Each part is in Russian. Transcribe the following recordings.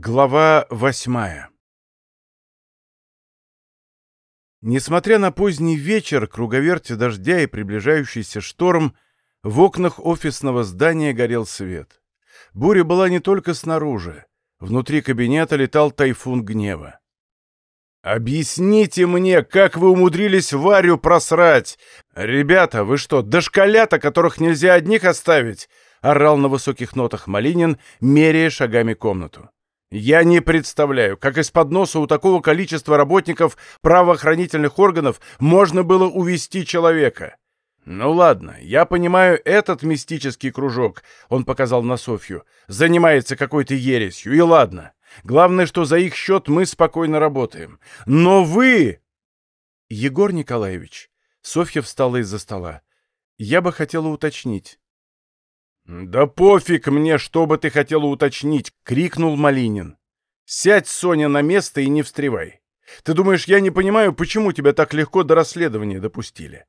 Глава восьмая Несмотря на поздний вечер, круговерти дождя и приближающийся шторм, в окнах офисного здания горел свет. Буря была не только снаружи. Внутри кабинета летал тайфун гнева. «Объясните мне, как вы умудрились Варю просрать? Ребята, вы что, дошколята, которых нельзя одних оставить?» — орал на высоких нотах Малинин, меряя шагами комнату. Я не представляю, как из-под носа у такого количества работников правоохранительных органов можно было увести человека. Ну ладно, я понимаю, этот мистический кружок, он показал на Софью, занимается какой-то ересью, и ладно. Главное, что за их счет мы спокойно работаем. Но вы... Егор Николаевич, Софья встала из-за стола. Я бы хотела уточнить. «Да пофиг мне, что бы ты хотела уточнить!» — крикнул Малинин. «Сядь, Соня, на место и не встревай. Ты думаешь, я не понимаю, почему тебя так легко до расследования допустили?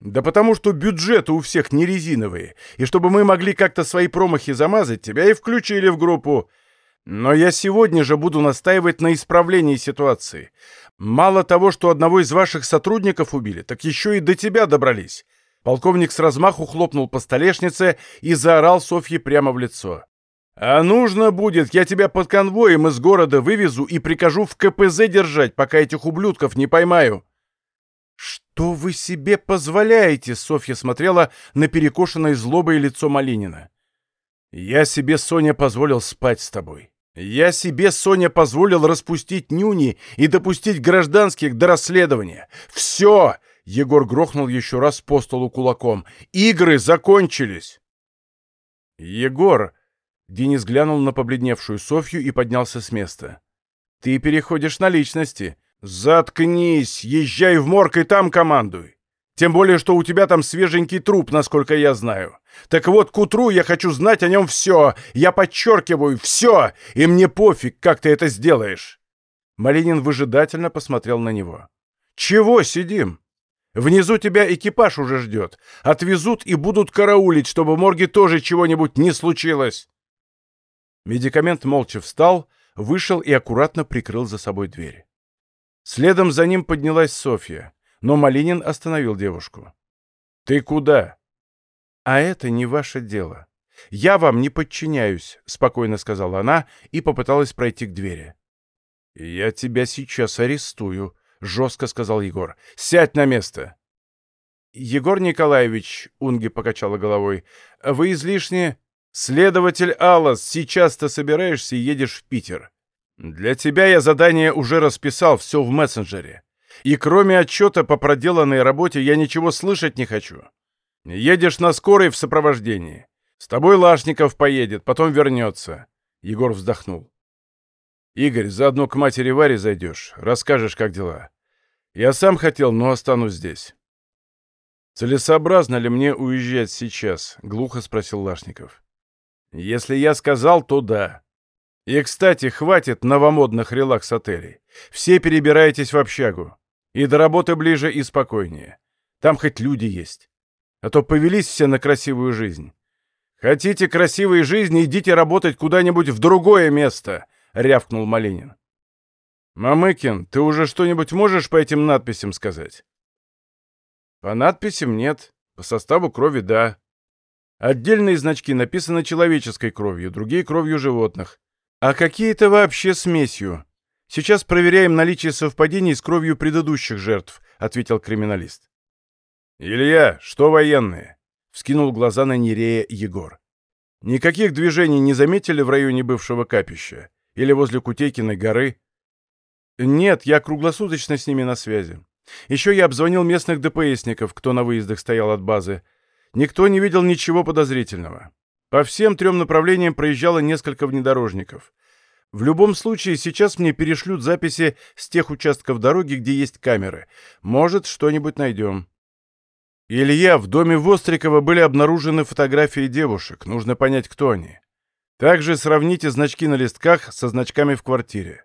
Да потому что бюджеты у всех не резиновые, и чтобы мы могли как-то свои промахи замазать, тебя и включили в группу. Но я сегодня же буду настаивать на исправлении ситуации. Мало того, что одного из ваших сотрудников убили, так еще и до тебя добрались. Полковник с размаху хлопнул по столешнице и заорал Софье прямо в лицо. «А нужно будет, я тебя под конвоем из города вывезу и прикажу в КПЗ держать, пока этих ублюдков не поймаю». «Что вы себе позволяете?» — Софья смотрела на перекошенное злобое лицо Малинина. «Я себе, Соня, позволил спать с тобой. Я себе, Соня, позволил распустить нюни и допустить гражданских до расследования. Все! Егор грохнул еще раз по столу кулаком. «Игры закончились!» «Егор!» Денис глянул на побледневшую Софью и поднялся с места. «Ты переходишь на личности. Заткнись! Езжай в морг и там командуй! Тем более, что у тебя там свеженький труп, насколько я знаю. Так вот, к утру я хочу знать о нем все. Я подчеркиваю, все! И мне пофиг, как ты это сделаешь!» Малинин выжидательно посмотрел на него. «Чего сидим? Внизу тебя экипаж уже ждет. Отвезут и будут караулить, чтобы в морге тоже чего-нибудь не случилось. Медикамент молча встал, вышел и аккуратно прикрыл за собой дверь. Следом за ним поднялась Софья, но Малинин остановил девушку. «Ты куда?» «А это не ваше дело. Я вам не подчиняюсь», — спокойно сказала она и попыталась пройти к двери. «Я тебя сейчас арестую», — жестко сказал Егор. «Сядь на место!» «Егор Николаевич», — Унги покачала головой, — «вы излишне...» «Следователь Аллас, сейчас ты собираешься и едешь в Питер. Для тебя я задание уже расписал, все в мессенджере. И кроме отчета по проделанной работе я ничего слышать не хочу. Едешь на скорой в сопровождении. С тобой Лашников поедет, потом вернется». Егор вздохнул. «Игорь, заодно к матери Варе зайдешь, расскажешь, как дела. Я сам хотел, но останусь здесь». «Целесообразно ли мне уезжать сейчас?» — глухо спросил Лашников. «Если я сказал, то да. И, кстати, хватит новомодных релакс-отелей. Все перебираетесь в общагу. И до работы ближе и спокойнее. Там хоть люди есть. А то повелись все на красивую жизнь. Хотите красивой жизни, идите работать куда-нибудь в другое место. — рявкнул Малинин. «Мамыкин, ты уже что-нибудь можешь по этим надписям сказать?» «По надписям нет, по составу крови — да. Отдельные значки написаны человеческой кровью, другие — кровью животных. А какие-то вообще смесью. Сейчас проверяем наличие совпадений с кровью предыдущих жертв», — ответил криминалист. «Илья, что военные?» — вскинул глаза на Нерея Егор. «Никаких движений не заметили в районе бывшего капища? Или возле Кутейкиной горы? Нет, я круглосуточно с ними на связи. Еще я обзвонил местных ДПСников, кто на выездах стоял от базы. Никто не видел ничего подозрительного. По всем трем направлениям проезжало несколько внедорожников. В любом случае, сейчас мне перешлют записи с тех участков дороги, где есть камеры. Может, что-нибудь найдем. Илья, в доме Вострикова были обнаружены фотографии девушек. Нужно понять, кто они. Также сравните значки на листках со значками в квартире.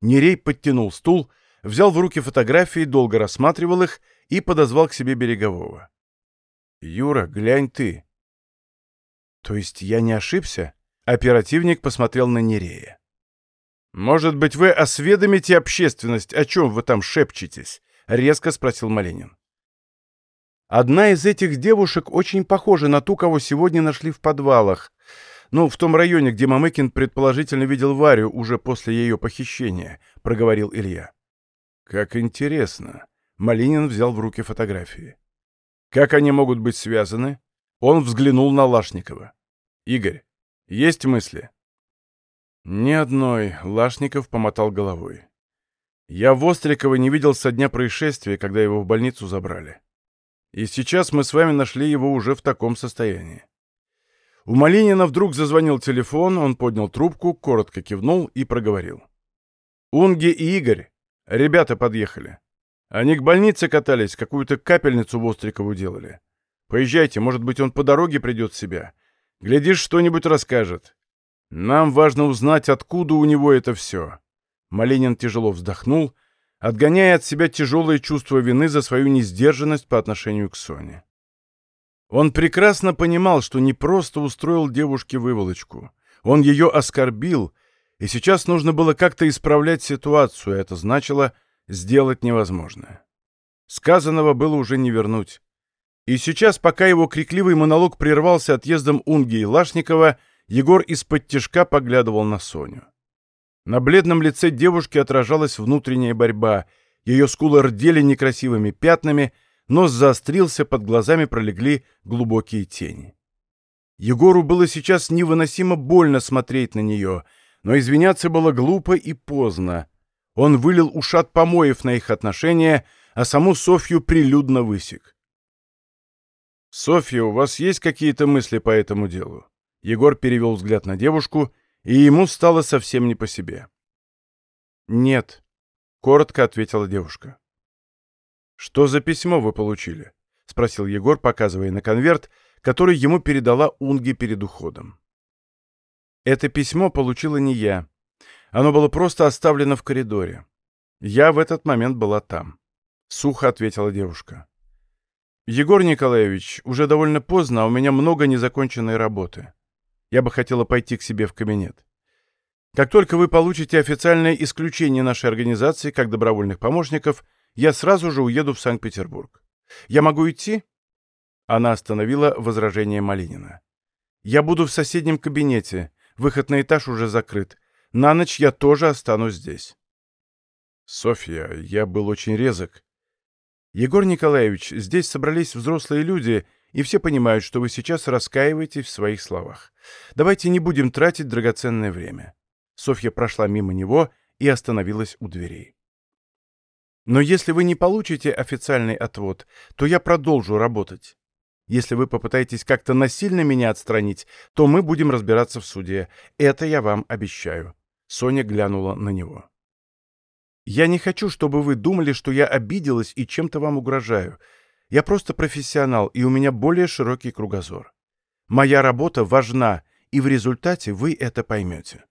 Нерей подтянул стул, взял в руки фотографии, долго рассматривал их и подозвал к себе Берегового. «Юра, глянь ты». «То есть я не ошибся?» Оперативник посмотрел на Нерея. «Может быть, вы осведомите общественность, о чем вы там шепчетесь?» — резко спросил Малинин. Одна из этих девушек очень похожа на ту, кого сегодня нашли в подвалах. Ну, в том районе, где Мамыкин предположительно видел Варю уже после ее похищения, — проговорил Илья. Как интересно. Малинин взял в руки фотографии. Как они могут быть связаны? Он взглянул на Лашникова. Игорь, есть мысли? Ни одной, Лашников помотал головой. Я Вострикова не видел со дня происшествия, когда его в больницу забрали. И сейчас мы с вами нашли его уже в таком состоянии. У Малинина вдруг зазвонил телефон, он поднял трубку, коротко кивнул и проговорил. «Унги и Игорь, ребята подъехали. Они к больнице катались, какую-то капельницу Вострикову делали. Поезжайте, может быть, он по дороге придет в себя. Глядишь, что-нибудь расскажет. Нам важно узнать, откуда у него это все». Малинин тяжело вздохнул, отгоняя от себя тяжелое чувство вины за свою несдержанность по отношению к Соне. Он прекрасно понимал, что не просто устроил девушке выволочку. Он ее оскорбил, и сейчас нужно было как-то исправлять ситуацию, а это значило сделать невозможное. Сказанного было уже не вернуть. И сейчас, пока его крикливый монолог прервался отъездом Унги и Лашникова, Егор из-под тяжка поглядывал на Соню. На бледном лице девушки отражалась внутренняя борьба, ее скулы рдели некрасивыми пятнами — нос заострился, под глазами пролегли глубокие тени. Егору было сейчас невыносимо больно смотреть на нее, но извиняться было глупо и поздно. Он вылил ушат помоев на их отношения, а саму Софью прилюдно высек. «Софья, у вас есть какие-то мысли по этому делу?» Егор перевел взгляд на девушку, и ему стало совсем не по себе. «Нет», — коротко ответила девушка. «Что за письмо вы получили?» — спросил Егор, показывая на конверт, который ему передала Унги перед уходом. «Это письмо получила не я. Оно было просто оставлено в коридоре. Я в этот момент была там», — сухо ответила девушка. «Егор Николаевич, уже довольно поздно, а у меня много незаконченной работы. Я бы хотела пойти к себе в кабинет. Как только вы получите официальное исключение нашей организации как добровольных помощников — я сразу же уеду в Санкт-Петербург. Я могу идти?» Она остановила возражение Малинина. «Я буду в соседнем кабинете. Выход на этаж уже закрыт. На ночь я тоже останусь здесь». «Софья, я был очень резок». «Егор Николаевич, здесь собрались взрослые люди, и все понимают, что вы сейчас раскаиваетесь в своих словах. Давайте не будем тратить драгоценное время». Софья прошла мимо него и остановилась у дверей. Но если вы не получите официальный отвод, то я продолжу работать. Если вы попытаетесь как-то насильно меня отстранить, то мы будем разбираться в суде. Это я вам обещаю». Соня глянула на него. «Я не хочу, чтобы вы думали, что я обиделась и чем-то вам угрожаю. Я просто профессионал, и у меня более широкий кругозор. Моя работа важна, и в результате вы это поймете».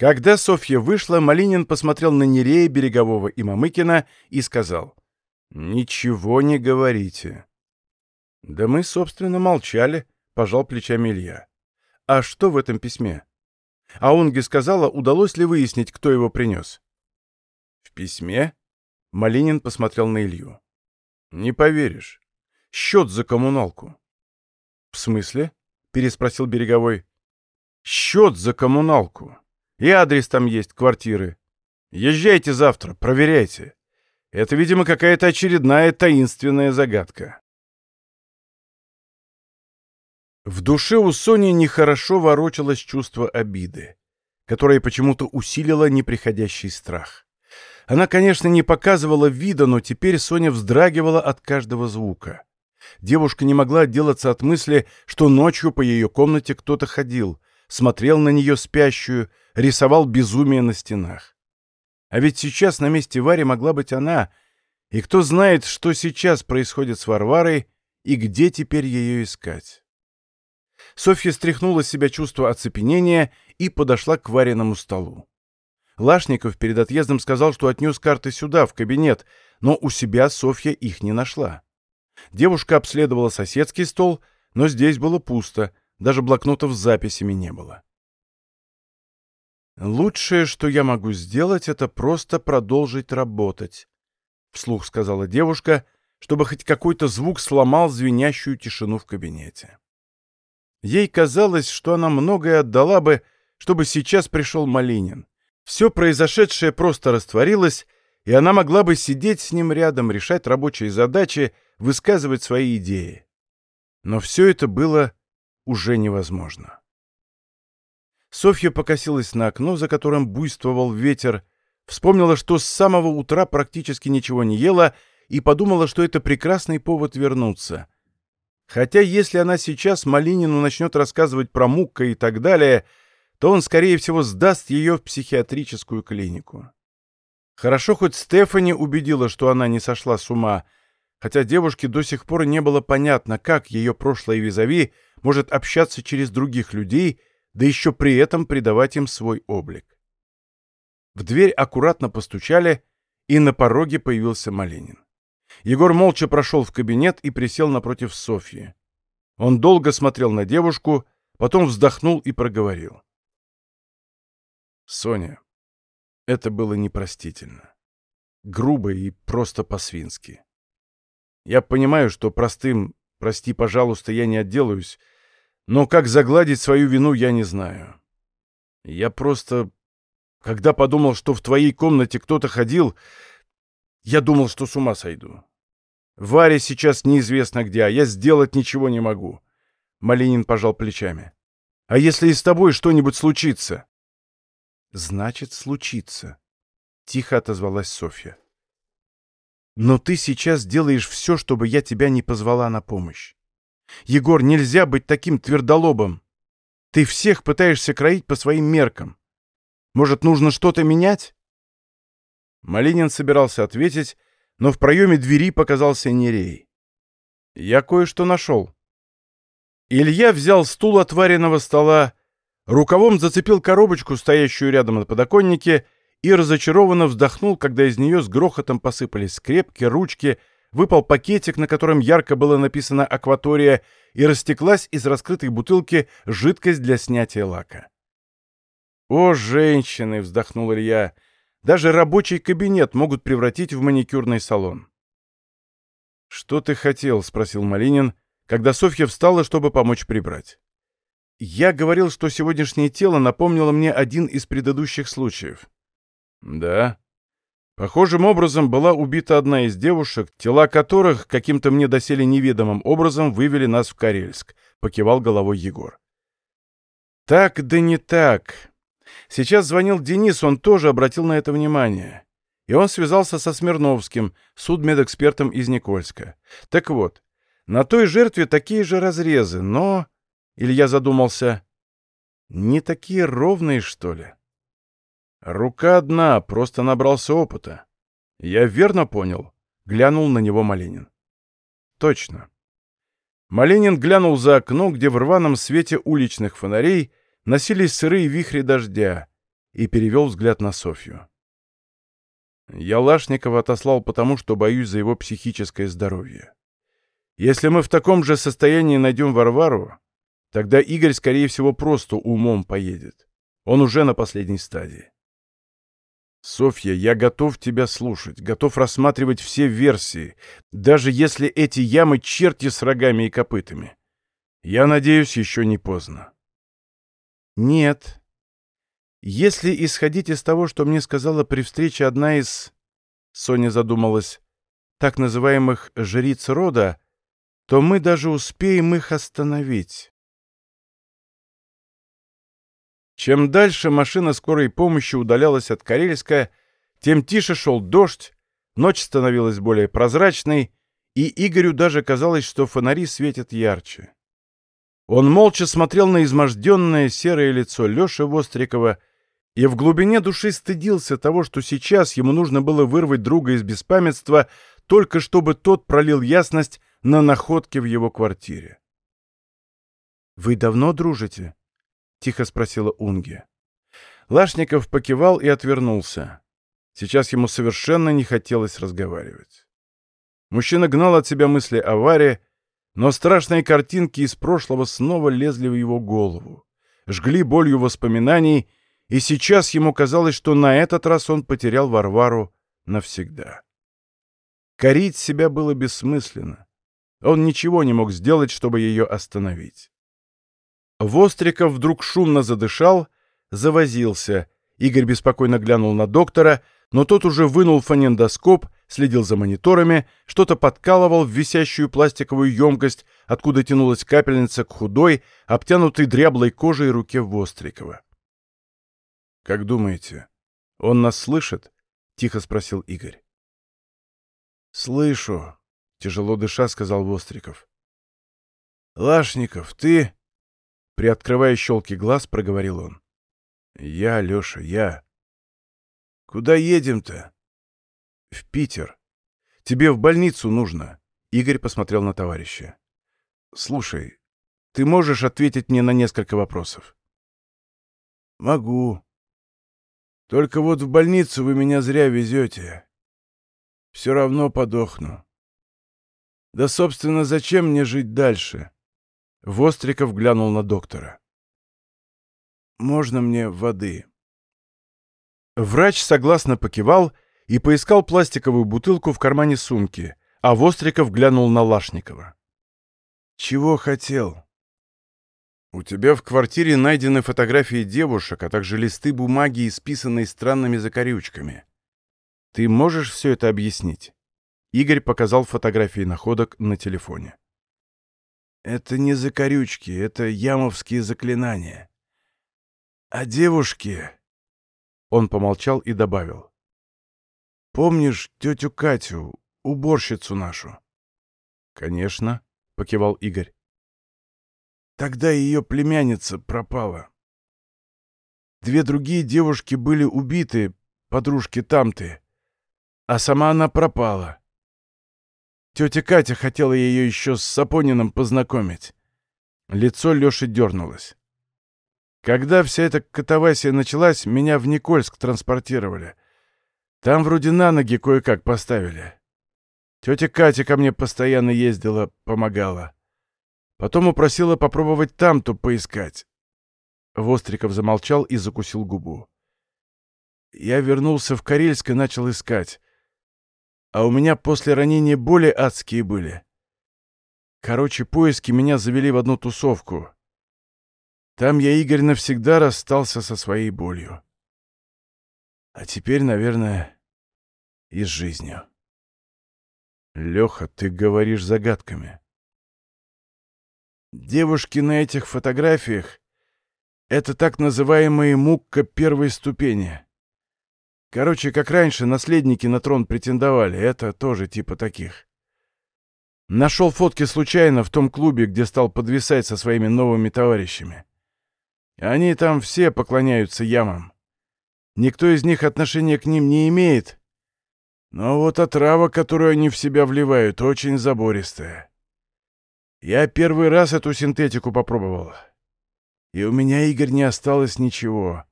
Когда Софья вышла, Малинин посмотрел на Нерея, Берегового и Мамыкина и сказал, «Ничего не говорите». «Да мы, собственно, молчали», — пожал плечами Илья. «А что в этом письме?» А Унге сказала, удалось ли выяснить, кто его принес. «В письме?» — Малинин посмотрел на Илью. «Не поверишь. Счет за коммуналку». «В смысле?» — переспросил Береговой. «Счет за коммуналку. И адрес там есть, квартиры. Езжайте завтра, проверяйте. Это, видимо, какая-то очередная таинственная загадка. В душе у Сони нехорошо ворочалось чувство обиды, которое почему-то усилило неприходящий страх. Она, конечно, не показывала вида, но теперь Соня вздрагивала от каждого звука. Девушка не могла отделаться от мысли, что ночью по ее комнате кто-то ходил, смотрел на нее спящую, рисовал безумие на стенах. А ведь сейчас на месте Вари могла быть она, и кто знает, что сейчас происходит с Варварой и где теперь ее искать. Софья стряхнула с себя чувство оцепенения и подошла к Вариному столу. Лашников перед отъездом сказал, что отнес карты сюда, в кабинет, но у себя Софья их не нашла. Девушка обследовала соседский стол, но здесь было пусто, даже блокнотов с записями не было. «Лучшее, что я могу сделать, это просто продолжить работать», — вслух сказала девушка, чтобы хоть какой-то звук сломал звенящую тишину в кабинете. Ей казалось, что она многое отдала бы, чтобы сейчас пришел Малинин. Все произошедшее просто растворилось, и она могла бы сидеть с ним рядом, решать рабочие задачи, высказывать свои идеи. Но все это было уже невозможно. Софья покосилась на окно, за которым буйствовал ветер, вспомнила, что с самого утра практически ничего не ела, и подумала, что это прекрасный повод вернуться. Хотя если она сейчас Малинину начнет рассказывать про Мукка и так далее, то он, скорее всего, сдаст ее в психиатрическую клинику. Хорошо, хоть Стефани убедила, что она не сошла с ума, хотя девушке до сих пор не было понятно, как ее прошлое визави может общаться через других людей, да еще при этом придавать им свой облик. В дверь аккуратно постучали, и на пороге появился Малинин. Егор молча прошел в кабинет и присел напротив Софьи. Он долго смотрел на девушку, потом вздохнул и проговорил. «Соня, это было непростительно. Грубо и просто по-свински. Я понимаю, что простым «прости, пожалуйста, я не отделаюсь», но как загладить свою вину, я не знаю. Я просто... Когда подумал, что в твоей комнате кто-то ходил, я думал, что с ума сойду. Варя сейчас неизвестно где, а я сделать ничего не могу. Малинин пожал плечами. А если и с тобой что-нибудь случится? Значит, случится. Тихо отозвалась Софья. Но ты сейчас делаешь все, чтобы я тебя не позвала на помощь. Егор, нельзя быть таким твердолобым. Ты всех пытаешься кроить по своим меркам. Может, нужно что-то менять? Малинин собирался ответить, но в проеме двери показался Нерей. «Я кое-что нашел». Илья взял стул от вареного стола, рукавом зацепил коробочку, стоящую рядом на подоконнике, и разочарованно вздохнул, когда из нее с грохотом посыпались скрепки, ручки, выпал пакетик, на котором ярко было написано «Акватория», и растеклась из раскрытой бутылки жидкость для снятия лака. «О, женщины!» — вздохнул Илья. Даже рабочий кабинет могут превратить в маникюрный салон. «Что ты хотел?» — спросил Малинин, когда Софья встала, чтобы помочь прибрать. «Я говорил, что сегодняшнее тело напомнило мне один из предыдущих случаев». «Да?» Похожим образом была убита одна из девушек, тела которых каким-то мне доселе неведомым образом вывели нас в Карельск, — покивал головой Егор. «Так да не так. Сейчас звонил Денис, он тоже обратил на это внимание. И он связался со Смирновским, судмедэкспертом из Никольска. Так вот, на той жертве такие же разрезы, но... Илья задумался. Не такие ровные, что ли? Рука одна, просто набрался опыта. Я верно понял? Глянул на него Малинин. Точно. Малинин глянул за окно, где в рваном свете уличных фонарей носились сырые вихри дождя, и перевел взгляд на Софью. Я Лашникова отослал потому, что боюсь за его психическое здоровье. Если мы в таком же состоянии найдем Варвару, тогда Игорь, скорее всего, просто умом поедет. Он уже на последней стадии. Софья, я готов тебя слушать, готов рассматривать все версии, даже если эти ямы черти с рогами и копытами. Я надеюсь, еще не поздно. Нет. Если исходить из того, что мне сказала при встрече одна из... Соня задумалась. Так называемых жриц рода, то мы даже успеем их остановить. Чем дальше машина скорой помощи удалялась от Карельска, тем тише шел дождь, ночь становилась более прозрачной, и Игорю даже казалось, что фонари светят ярче. Он молча смотрел на изможденное серое лицо Леши Вострикова и в глубине души стыдился того, что сейчас ему нужно было вырвать друга из беспамятства, только чтобы тот пролил ясность на находки в его квартире. «Вы давно дружите?» — тихо спросила Унги. Лашников покивал и отвернулся. Сейчас ему совершенно не хотелось разговаривать. Мужчина гнал от себя мысли о Варе, но страшные картинки из прошлого снова лезли в его голову, жгли болью воспоминаний, и сейчас ему казалось, что на этот раз он потерял Варвару навсегда. Корить себя было бессмысленно. Он ничего не мог сделать, чтобы ее остановить. Востриков вдруг шумно задышал, завозился. Игорь беспокойно глянул на доктора, но тот уже вынул фонендоскоп, следил за мониторами, что-то подкалывал в висящую пластиковую емкость, откуда тянулась капельница к худой, обтянутой дряблой кожей руке Вострикова. «Как думаете, он нас слышит?» — тихо спросил Игорь. «Слышу», — тяжело дыша сказал Востриков. «Лашников, ты...» Приоткрывая щелки глаз, проговорил он. «Я, Леша, я...» «Куда едем-то?» «В Питер. Тебе в больницу нужно». Игорь посмотрел на товарища. «Слушай, ты можешь ответить мне на несколько вопросов?» «Могу. Только вот в больницу вы меня зря везете. Все равно подохну. Да, собственно, зачем мне жить дальше?» Востриков глянул на доктора. «Можно мне воды?» Врач согласно покивал и поискал пластиковую бутылку в кармане сумки, а Востриков глянул на Лашникова. «Чего хотел?» «У тебя в квартире найдены фотографии девушек, а также листы бумаги, исписанные странными закорючками. Ты можешь все это объяснить?» Игорь показал фотографии находок на телефоне. Это не закорючки, это ямовские заклинания. А девушки... Он помолчал и добавил. Помнишь тетю Катю, уборщицу нашу? Конечно, покивал Игорь. Тогда ее племянница пропала. Две другие девушки были убиты, подружки Тамты, а сама она пропала. Тетя Катя хотела ее еще с Сапониным познакомить. Лицо Леши дернулось. Когда вся эта катавасия началась, меня в Никольск транспортировали. Там вроде на ноги кое-как поставили. Тетя Катя ко мне постоянно ездила, помогала. Потом упросила попробовать там-то поискать. Востриков замолчал и закусил губу. Я вернулся в Карельск и начал искать а у меня после ранения боли адские были. Короче, поиски меня завели в одну тусовку. Там я, Игорь, навсегда расстался со своей болью. А теперь, наверное, и с жизнью. Леха, ты говоришь загадками. Девушки на этих фотографиях — это так называемые мукка первой ступени. Короче, как раньше, наследники на трон претендовали. Это тоже типа таких. Нашел фотки случайно в том клубе, где стал подвисать со своими новыми товарищами. Они там все поклоняются ямам. Никто из них отношения к ним не имеет. Но вот отрава, которую они в себя вливают, очень забористая. Я первый раз эту синтетику попробовал. И у меня, Игорь, не осталось ничего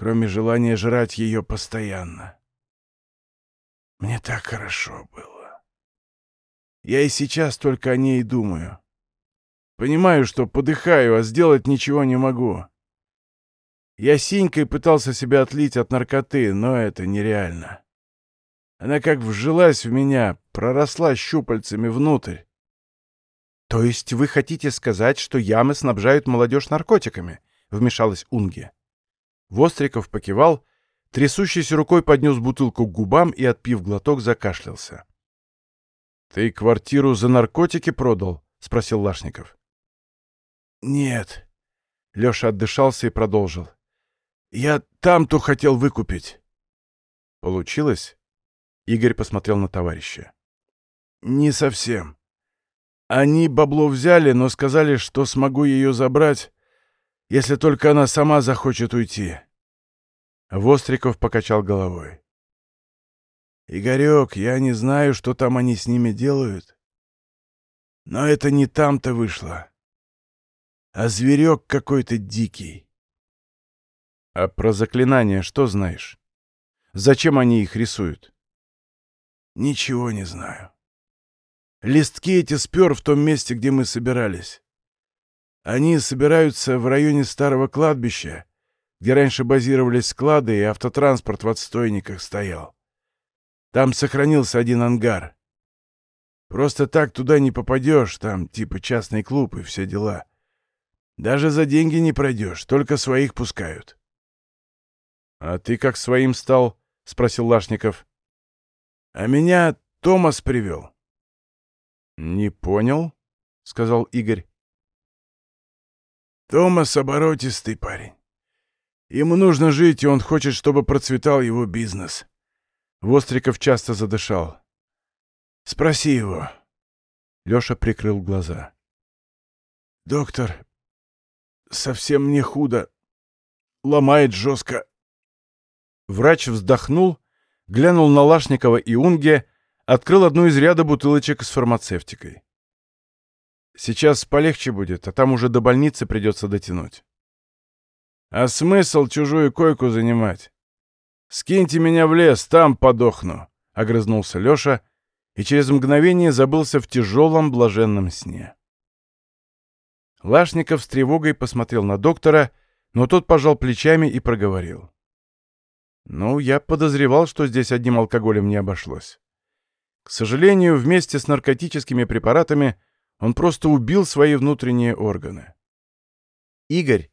кроме желания жрать ее постоянно. Мне так хорошо было. Я и сейчас только о ней думаю. Понимаю, что подыхаю, а сделать ничего не могу. Я синькой пытался себя отлить от наркоты, но это нереально. Она как вжилась в меня, проросла щупальцами внутрь. «То есть вы хотите сказать, что ямы снабжают молодежь наркотиками?» — вмешалась Унги. Востриков покивал, трясущейся рукой поднес бутылку к губам и, отпив глоток, закашлялся. — Ты квартиру за наркотики продал? — спросил Лашников. — Нет. Леша отдышался и продолжил. — Я там-то хотел выкупить. — Получилось? Игорь посмотрел на товарища. — Не совсем. Они бабло взяли, но сказали, что смогу ее забрать, если только она сама захочет уйти. Востриков покачал головой. «Игорек, я не знаю, что там они с ними делают. Но это не там-то вышло. А зверек какой-то дикий». «А про заклинания что знаешь? Зачем они их рисуют?» «Ничего не знаю. Листки эти спер в том месте, где мы собирались. Они собираются в районе старого кладбища, где раньше базировались склады и автотранспорт в отстойниках стоял. Там сохранился один ангар. Просто так туда не попадешь, там типа частный клуб и все дела. Даже за деньги не пройдешь, только своих пускают. — А ты как своим стал? — спросил Лашников. — А меня Томас привел. — Не понял, — сказал Игорь. — Томас оборотистый парень. Ему нужно жить, и он хочет, чтобы процветал его бизнес. Востриков часто задышал. Спроси его. Леша прикрыл глаза. Доктор, совсем мне худо. Ломает жестко. Врач вздохнул, глянул на Лашникова и Унге, открыл одну из ряда бутылочек с фармацевтикой. Сейчас полегче будет, а там уже до больницы придется дотянуть. А смысл чужую койку занимать? Скиньте меня в лес, там подохну, — огрызнулся Леша и через мгновение забылся в тяжелом блаженном сне. Лашников с тревогой посмотрел на доктора, но тот пожал плечами и проговорил. «Ну, я подозревал, что здесь одним алкоголем не обошлось. К сожалению, вместе с наркотическими препаратами он просто убил свои внутренние органы. Игорь,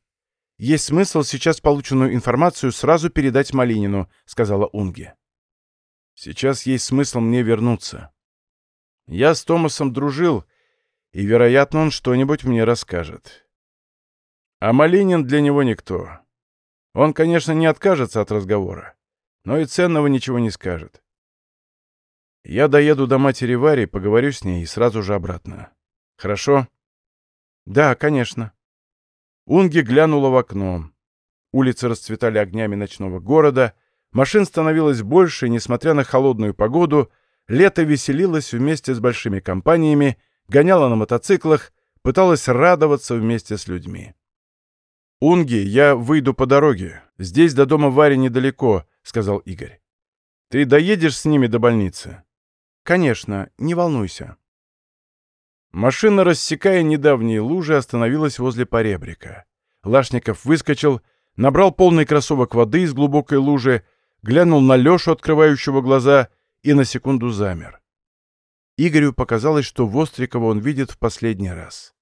есть смысл сейчас полученную информацию сразу передать Малинину», — сказала Унге. Сейчас есть смысл мне вернуться. Я с Томасом дружил, и, вероятно, он что-нибудь мне расскажет. А Малинин для него никто. Он, конечно, не откажется от разговора, но и ценного ничего не скажет. Я доеду до матери Вари, поговорю с ней и сразу же обратно. Хорошо? Да, конечно. Унги глянула в окно. Улицы расцветали огнями ночного города — Машин становилось больше, несмотря на холодную погоду, лето веселилось вместе с большими компаниями, гоняло на мотоциклах, пыталось радоваться вместе с людьми. «Унги, я выйду по дороге. Здесь до дома Вари недалеко», — сказал Игорь. «Ты доедешь с ними до больницы?» «Конечно, не волнуйся». Машина, рассекая недавние лужи, остановилась возле поребрика. Лашников выскочил, набрал полный кроссовок воды из глубокой лужи, глянул на Лешу, открывающего глаза, и на секунду замер. Игорю показалось, что Вострикова он видит в последний раз.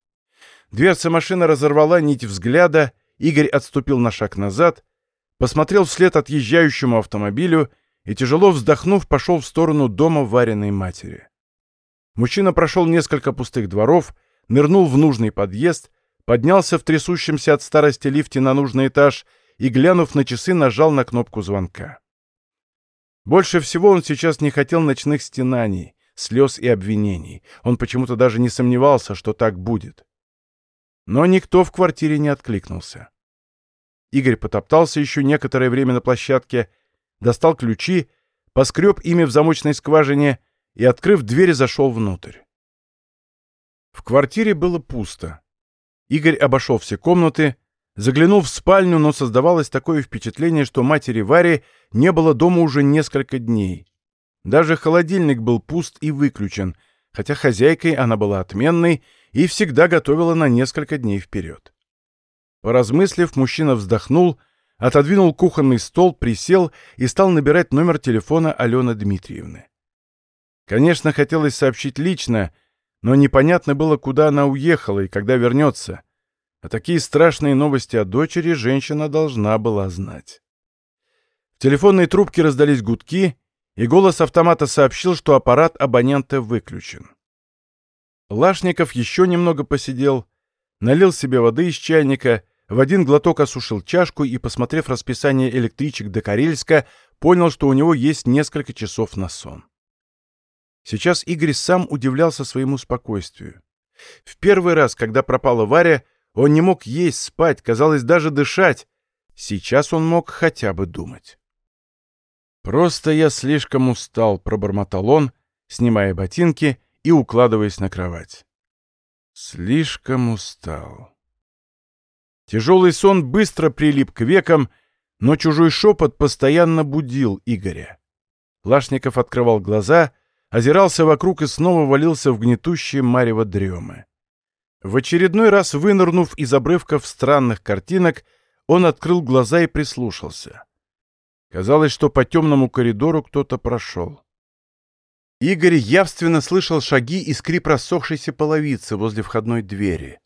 Дверца машины разорвала нить взгляда, Игорь отступил на шаг назад, посмотрел вслед отъезжающему автомобилю и, тяжело вздохнув, пошел в сторону дома вареной матери. Мужчина прошел несколько пустых дворов, нырнул в нужный подъезд, поднялся в трясущемся от старости лифте на нужный этаж и, глянув на часы, нажал на кнопку звонка. Больше всего он сейчас не хотел ночных стенаний, слез и обвинений. Он почему-то даже не сомневался, что так будет. Но никто в квартире не откликнулся. Игорь потоптался еще некоторое время на площадке, достал ключи, поскреб ими в замочной скважине и, открыв дверь, зашел внутрь. В квартире было пусто. Игорь обошел все комнаты, Заглянул в спальню, но создавалось такое впечатление, что матери Вари не было дома уже несколько дней. Даже холодильник был пуст и выключен, хотя хозяйкой она была отменной и всегда готовила на несколько дней вперед. Поразмыслив, мужчина вздохнул, отодвинул кухонный стол, присел и стал набирать номер телефона Алены Дмитриевны. Конечно, хотелось сообщить лично, но непонятно было, куда она уехала и когда вернется. А такие страшные новости о дочери женщина должна была знать. В телефонной трубке раздались гудки, и голос автомата сообщил, что аппарат абонента выключен. Лашников еще немного посидел, налил себе воды из чайника, в один глоток осушил чашку и, посмотрев расписание электричек до Карельска, понял, что у него есть несколько часов на сон. Сейчас Игорь сам удивлялся своему спокойствию. В первый раз, когда пропала Варя, он не мог есть, спать, казалось, даже дышать. Сейчас он мог хотя бы думать. «Просто я слишком устал», — пробормотал он, снимая ботинки и укладываясь на кровать. «Слишком устал». Тяжелый сон быстро прилип к векам, но чужой шепот постоянно будил Игоря. Лашников открывал глаза, озирался вокруг и снова валился в гнетущее марево дремы. В очередной раз вынырнув из обрывков странных картинок, он открыл глаза и прислушался. Казалось, что по темному коридору кто-то прошел. Игорь явственно слышал шаги и скрип рассохшейся половицы возле входной двери.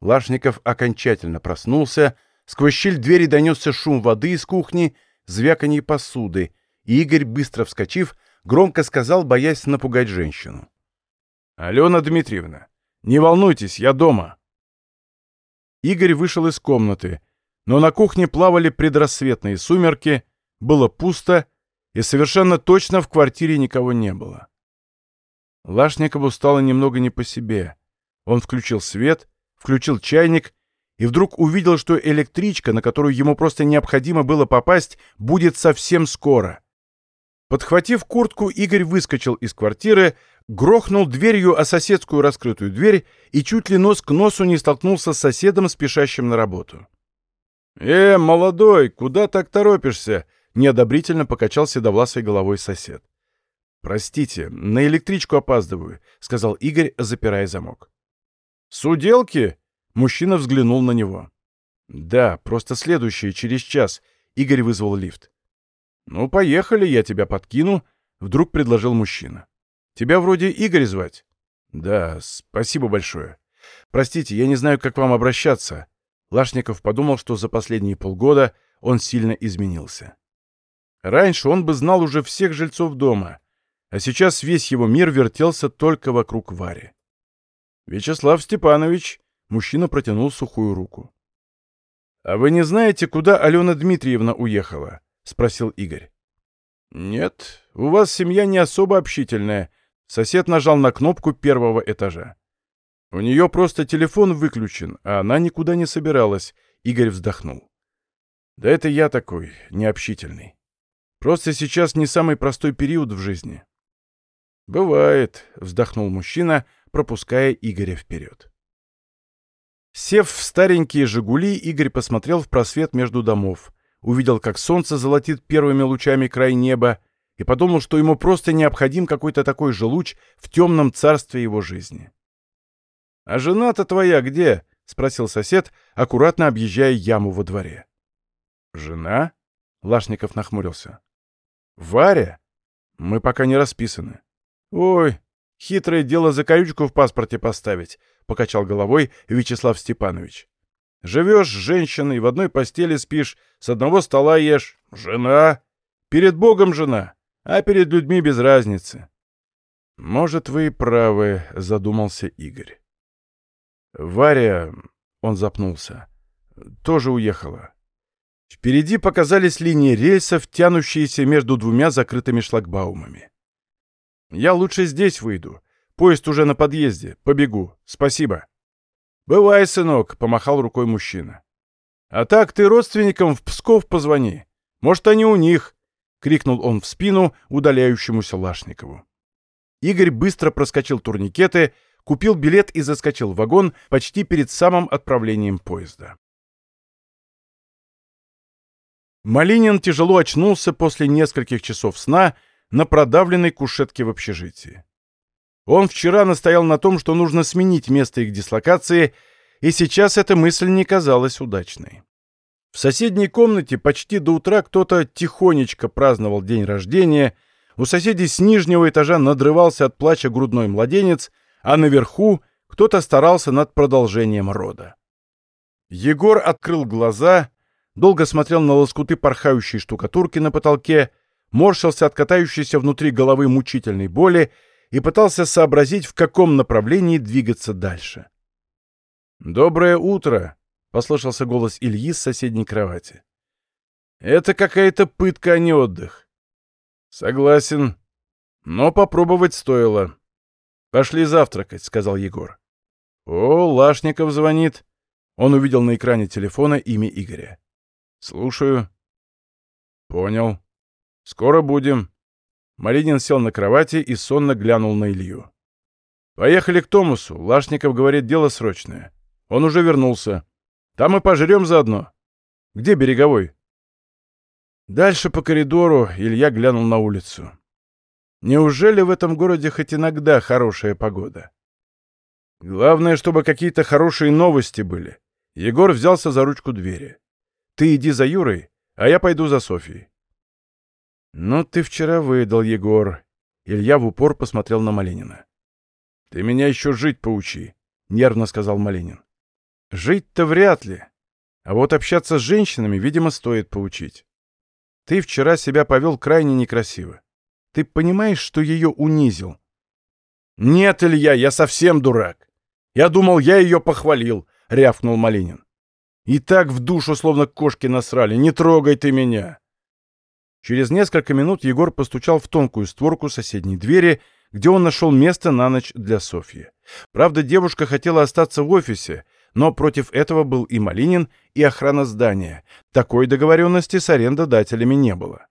Лашников окончательно проснулся, сквозь щель двери донесся шум воды из кухни, звяканье посуды, и Игорь, быстро вскочив, громко сказал, боясь напугать женщину. «Алена Дмитриевна, не волнуйтесь, я дома». Игорь вышел из комнаты, но на кухне плавали предрассветные сумерки, было пусто, и совершенно точно в квартире никого не было. Лашникову стало немного не по себе. Он включил свет, включил чайник и вдруг увидел, что электричка, на которую ему просто необходимо было попасть, будет совсем скоро. Подхватив куртку, Игорь выскочил из квартиры, грохнул дверью о соседскую раскрытую дверь и чуть ли нос к носу не столкнулся с соседом, спешащим на работу. «Э, молодой, куда так торопишься?» — неодобрительно покачал седовласой головой сосед. «Простите, на электричку опаздываю», — сказал Игорь, запирая замок. «Суделки?» — мужчина взглянул на него. «Да, просто следующее, через час», — Игорь вызвал лифт. «Ну, поехали, я тебя подкину», — вдруг предложил мужчина. «Тебя вроде Игорь звать?» «Да, спасибо большое. Простите, я не знаю, как вам обращаться». Лашников подумал, что за последние полгода он сильно изменился. Раньше он бы знал уже всех жильцов дома, а сейчас весь его мир вертелся только вокруг Вари. «Вячеслав Степанович», — мужчина протянул сухую руку. «А вы не знаете, куда Алена Дмитриевна уехала?» — спросил Игорь. «Нет, у вас семья не особо общительная», — сосед нажал на кнопку первого этажа. «У нее просто телефон выключен, а она никуда не собиралась», — Игорь вздохнул. «Да это я такой, необщительный. Просто сейчас не самый простой период в жизни». «Бывает», — вздохнул мужчина, пропуская Игоря вперед. Сев в старенькие «Жигули», Игорь посмотрел в просвет между домов — увидел, как солнце золотит первыми лучами край неба, и подумал, что ему просто необходим какой-то такой же луч в темном царстве его жизни. «А жена-то твоя где?» — спросил сосед, аккуратно объезжая яму во дворе. «Жена?» — Лашников нахмурился. «Варя? Мы пока не расписаны». «Ой, хитрое дело за корючку в паспорте поставить», — покачал головой Вячеслав Степанович. Живешь с женщиной, в одной постели спишь, с одного стола ешь. Жена. Перед Богом жена, а перед людьми без разницы. Может, вы и правы, задумался Игорь. Варя, он запнулся, тоже уехала. Впереди показались линии рельсов, тянущиеся между двумя закрытыми шлагбаумами. «Я лучше здесь выйду. Поезд уже на подъезде. Побегу. Спасибо». «Бывай, сынок», — помахал рукой мужчина. «А так ты родственникам в Псков позвони. Может, они у них», — крикнул он в спину удаляющемуся Лашникову. Игорь быстро проскочил турникеты, купил билет и заскочил в вагон почти перед самым отправлением поезда. Малинин тяжело очнулся после нескольких часов сна на продавленной кушетке в общежитии. Он вчера настоял на том, что нужно сменить место их дислокации, и сейчас эта мысль не казалась удачной. В соседней комнате почти до утра кто-то тихонечко праздновал день рождения, у соседей с нижнего этажа надрывался от плача грудной младенец, а наверху кто-то старался над продолжением рода. Егор открыл глаза, долго смотрел на лоскуты порхающей штукатурки на потолке, морщился от катающейся внутри головы мучительной боли и пытался сообразить, в каком направлении двигаться дальше. «Доброе утро!» — послышался голос Ильи с соседней кровати. «Это какая-то пытка, а не отдых». «Согласен. Но попробовать стоило». «Пошли завтракать», — сказал Егор. «О, Лашников звонит». Он увидел на экране телефона имя Игоря. «Слушаю». «Понял. Скоро будем». Малинин сел на кровати и сонно глянул на Илью. «Поехали к Томусу. Лашников говорит, дело срочное. Он уже вернулся. Там и пожрем заодно. Где береговой?» Дальше по коридору Илья глянул на улицу. Неужели в этом городе хоть иногда хорошая погода? Главное, чтобы какие-то хорошие новости были. Егор взялся за ручку двери. Ты иди за Юрой, а я пойду за Софией». «Ну, ты вчера выдал, Егор». Илья в упор посмотрел на Малинина. «Ты меня еще жить поучи», — нервно сказал Малинин. «Жить-то вряд ли. А вот общаться с женщинами, видимо, стоит поучить. Ты вчера себя повел крайне некрасиво. Ты понимаешь, что ее унизил?» «Нет, Илья, я совсем дурак. Я думал, я ее похвалил», — рявкнул Малинин. «И так в душу, словно кошки насрали. Не трогай ты меня!» Через несколько минут Егор постучал в тонкую створку соседней двери, где он нашел место на ночь для Софьи. Правда, девушка хотела остаться в офисе, но против этого был и Малинин, и охрана здания. Такой договоренности с арендодателями не было.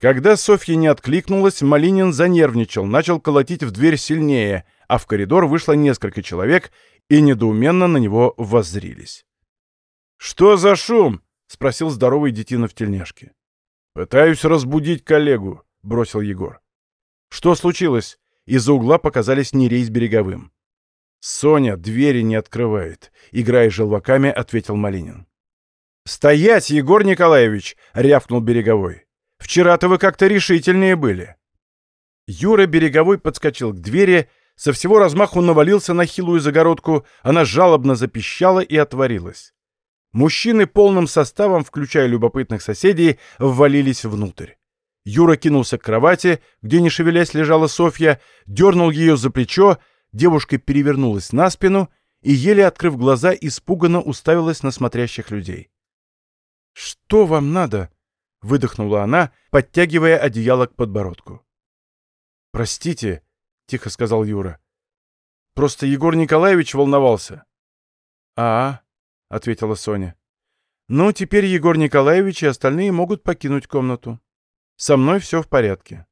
Когда Софья не откликнулась, Малинин занервничал, начал колотить в дверь сильнее, а в коридор вышло несколько человек и недоуменно на него воззрились. «Что за шум?» — спросил здоровый детина в тельняшке. «Пытаюсь разбудить коллегу», — бросил Егор. «Что случилось?» Из-за угла показались Нерей с Береговым. «Соня двери не открывает», — играя желваками, ответил Малинин. «Стоять, Егор Николаевич!» — рявкнул Береговой. «Вчера-то вы как-то решительнее были». Юра Береговой подскочил к двери, со всего размаху навалился на хилую загородку, она жалобно запищала и отворилась. Мужчины полным составом, включая любопытных соседей, ввалились внутрь. Юра кинулся к кровати, где, не шевелясь, лежала Софья, дернул ее за плечо, девушка перевернулась на спину и, еле открыв глаза, испуганно уставилась на смотрящих людей. «Что вам надо?» — выдохнула она, подтягивая одеяло к подбородку. «Простите», — тихо сказал Юра. «Просто Егор Николаевич волновался». «А, — ответила Соня. «Ну, теперь Егор Николаевич и остальные могут покинуть комнату. Со мной все в порядке».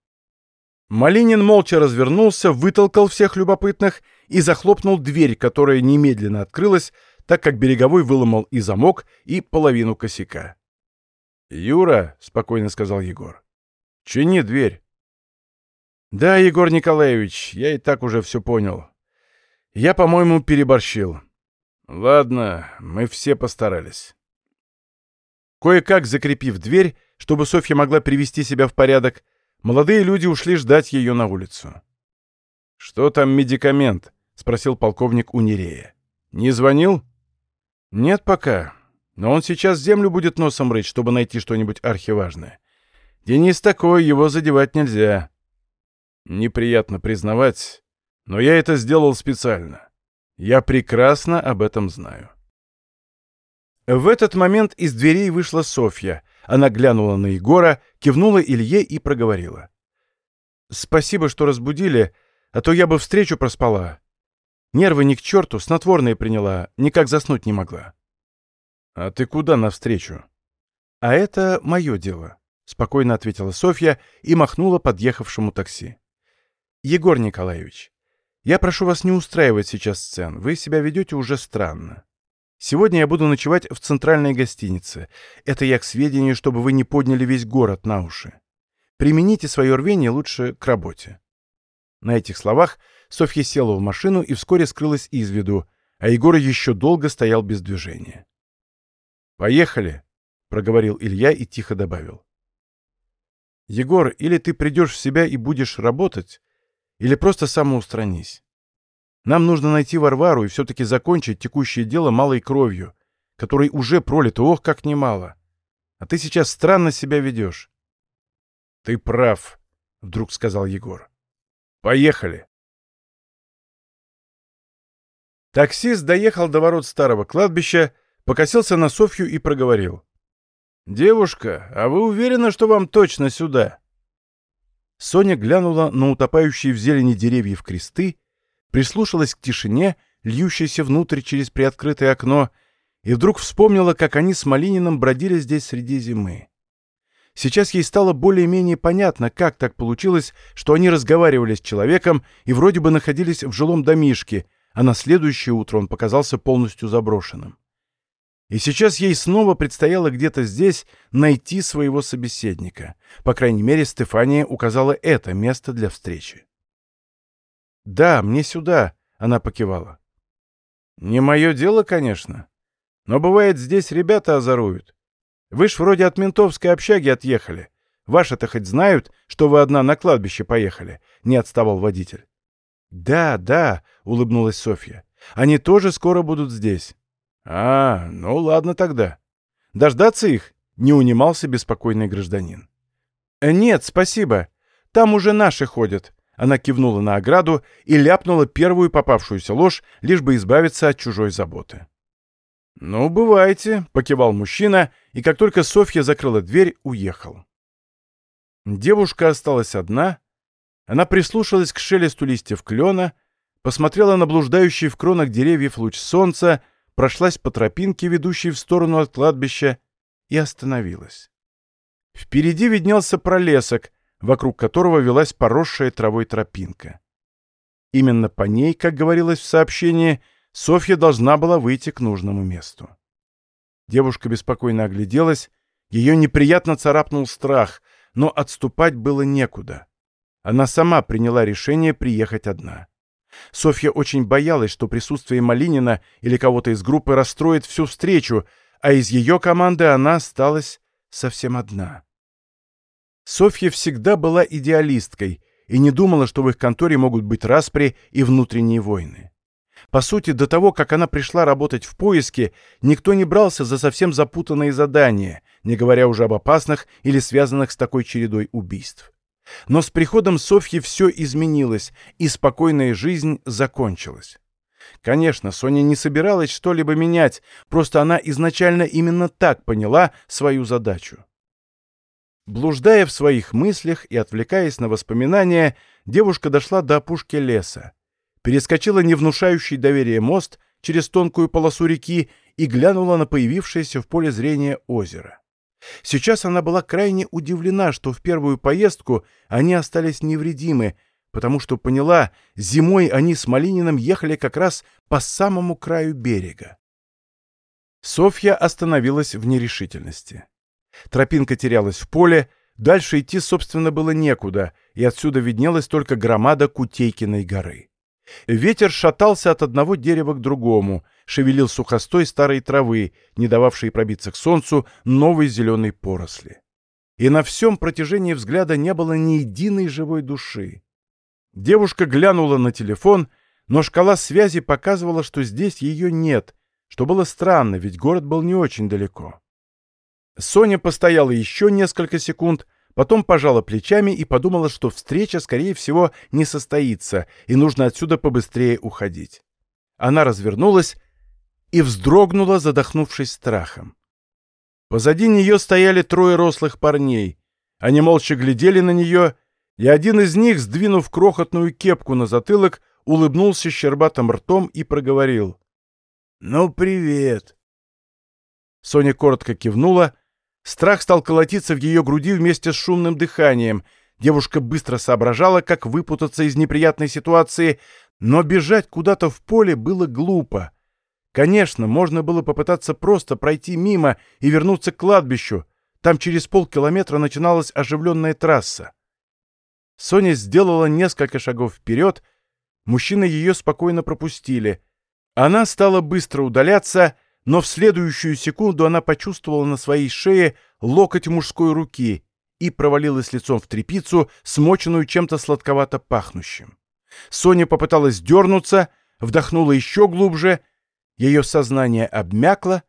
Малинин молча развернулся, вытолкал всех любопытных и захлопнул дверь, которая немедленно открылась, так как Береговой выломал и замок, и половину косяка. «Юра», — спокойно сказал Егор, — «чини дверь». «Да, Егор Николаевич, я и так уже все понял. Я, по-моему, переборщил. Ладно, мы все постарались. Кое-как закрепив дверь, чтобы Софья могла привести себя в порядок, молодые люди ушли ждать ее на улицу. «Что там медикамент?» — спросил полковник у Нерея. «Не звонил?» «Нет пока, но он сейчас землю будет носом рыть, чтобы найти что-нибудь архиважное. Денис такой, его задевать нельзя». «Неприятно признавать, но я это сделал специально. Я прекрасно об этом знаю. В этот момент из дверей вышла Софья. Она глянула на Егора, кивнула Илье и проговорила. «Спасибо, что разбудили, а то я бы встречу проспала. Нервы ни к черту, снотворное приняла, никак заснуть не могла». «А ты куда навстречу?» «А это мое дело», — спокойно ответила Софья и махнула подъехавшему такси. «Егор Николаевич, я прошу вас не устраивать сейчас сцен, вы себя ведете уже странно. Сегодня я буду ночевать в центральной гостинице. Это я к сведению, чтобы вы не подняли весь город на уши. Примените свое рвение лучше к работе». На этих словах Софья села в машину и вскоре скрылась из виду, а Егор еще долго стоял без движения. «Поехали», — проговорил Илья и тихо добавил. «Егор, или ты придешь в себя и будешь работать, или просто самоустранись. Нам нужно найти Варвару и все-таки закончить текущее дело малой кровью, которой уже пролито, ох, как немало. А ты сейчас странно себя ведешь. — Ты прав, — вдруг сказал Егор. — Поехали. Таксист доехал до ворот старого кладбища, покосился на Софью и проговорил. — Девушка, а вы уверены, что вам точно сюда? Соня глянула на утопающие в зелени деревьев кресты, прислушалась к тишине, льющейся внутрь через приоткрытое окно, и вдруг вспомнила, как они с Малининым бродили здесь среди зимы. Сейчас ей стало более-менее понятно, как так получилось, что они разговаривали с человеком и вроде бы находились в жилом домишке, а на следующее утро он показался полностью заброшенным. И сейчас ей снова предстояло где-то здесь найти своего собеседника. По крайней мере, Стефания указала это место для встречи. «Да, мне сюда», — она покивала. «Не мое дело, конечно. Но бывает, здесь ребята озоруют. Вы ж вроде от ментовской общаги отъехали. Ваши-то хоть знают, что вы одна на кладбище поехали?» — не отставал водитель. «Да, да», — улыбнулась Софья. «Они тоже скоро будут здесь». «А, ну ладно тогда. Дождаться их?» — не унимался беспокойный гражданин. «Э, «Нет, спасибо. Там уже наши ходят». Она кивнула на ограду и ляпнула первую попавшуюся ложь, лишь бы избавиться от чужой заботы. «Ну, бывайте», — покивал мужчина, и как только Софья закрыла дверь, уехал. Девушка осталась одна. Она прислушалась к шелесту листьев клена, посмотрела на блуждающий в кронах деревьев луч солнца, прошлась по тропинке, ведущей в сторону от кладбища, и остановилась. Впереди виднелся пролесок, вокруг которого велась поросшая травой тропинка. Именно по ней, как говорилось в сообщении, Софья должна была выйти к нужному месту. Девушка беспокойно огляделась, ее неприятно царапнул страх, но отступать было некуда. Она сама приняла решение приехать одна. Софья очень боялась, что присутствие Малинина или кого-то из группы расстроит всю встречу, а из ее команды она осталась совсем одна. Софья всегда была идеалисткой и не думала, что в их конторе могут быть распри и внутренние войны. По сути, до того, как она пришла работать в поиске, никто не брался за совсем запутанные задания, не говоря уже об опасных или связанных с такой чередой убийств. Но с приходом Софьи все изменилось, и спокойная жизнь закончилась. Конечно, Соня не собиралась что-либо менять, просто она изначально именно так поняла свою задачу. Блуждая в своих мыслях и отвлекаясь на воспоминания, девушка дошла до опушки леса, перескочила невнушающий доверие мост через тонкую полосу реки и глянула на появившееся в поле зрения озеро. Сейчас она была крайне удивлена, что в первую поездку они остались невредимы, потому что поняла, зимой они с Малининым ехали как раз по самому краю берега. Софья остановилась в нерешительности. Тропинка терялась в поле, дальше идти, собственно, было некуда, и отсюда виднелась только громада Кутейкиной горы. Ветер шатался от одного дерева к другому, шевелил сухостой старой травы, не дававшей пробиться к солнцу новой зеленой поросли. И на всем протяжении взгляда не было ни единой живой души. Девушка глянула на телефон, но шкала связи показывала, что здесь ее нет, что было странно, ведь город был не очень далеко. Соня постояла еще несколько секунд, потом пожала плечами и подумала, что встреча, скорее всего, не состоится, и нужно отсюда побыстрее уходить. Она развернулась и вздрогнула, задохнувшись страхом. Позади нее стояли трое рослых парней. Они молча глядели на нее, и один из них, сдвинув крохотную кепку на затылок, улыбнулся щербатым ртом и проговорил. «Ну, привет!» Соня коротко кивнула, Страх стал колотиться в ее груди вместе с шумным дыханием. Девушка быстро соображала, как выпутаться из неприятной ситуации, но бежать куда-то в поле было глупо. Конечно, можно было попытаться просто пройти мимо и вернуться к кладбищу. Там через полкилометра начиналась оживленная трасса. Соня сделала несколько шагов вперед, мужчины ее спокойно пропустили. Она стала быстро удаляться — но в следующую секунду она почувствовала на своей шее локоть мужской руки и провалилась лицом в трепицу, смоченную чем-то сладковато пахнущим. Соня попыталась дернуться, вдохнула еще глубже, ее сознание обмякло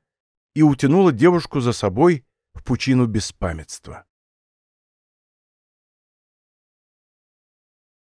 и утянуло девушку за собой в пучину беспамятства.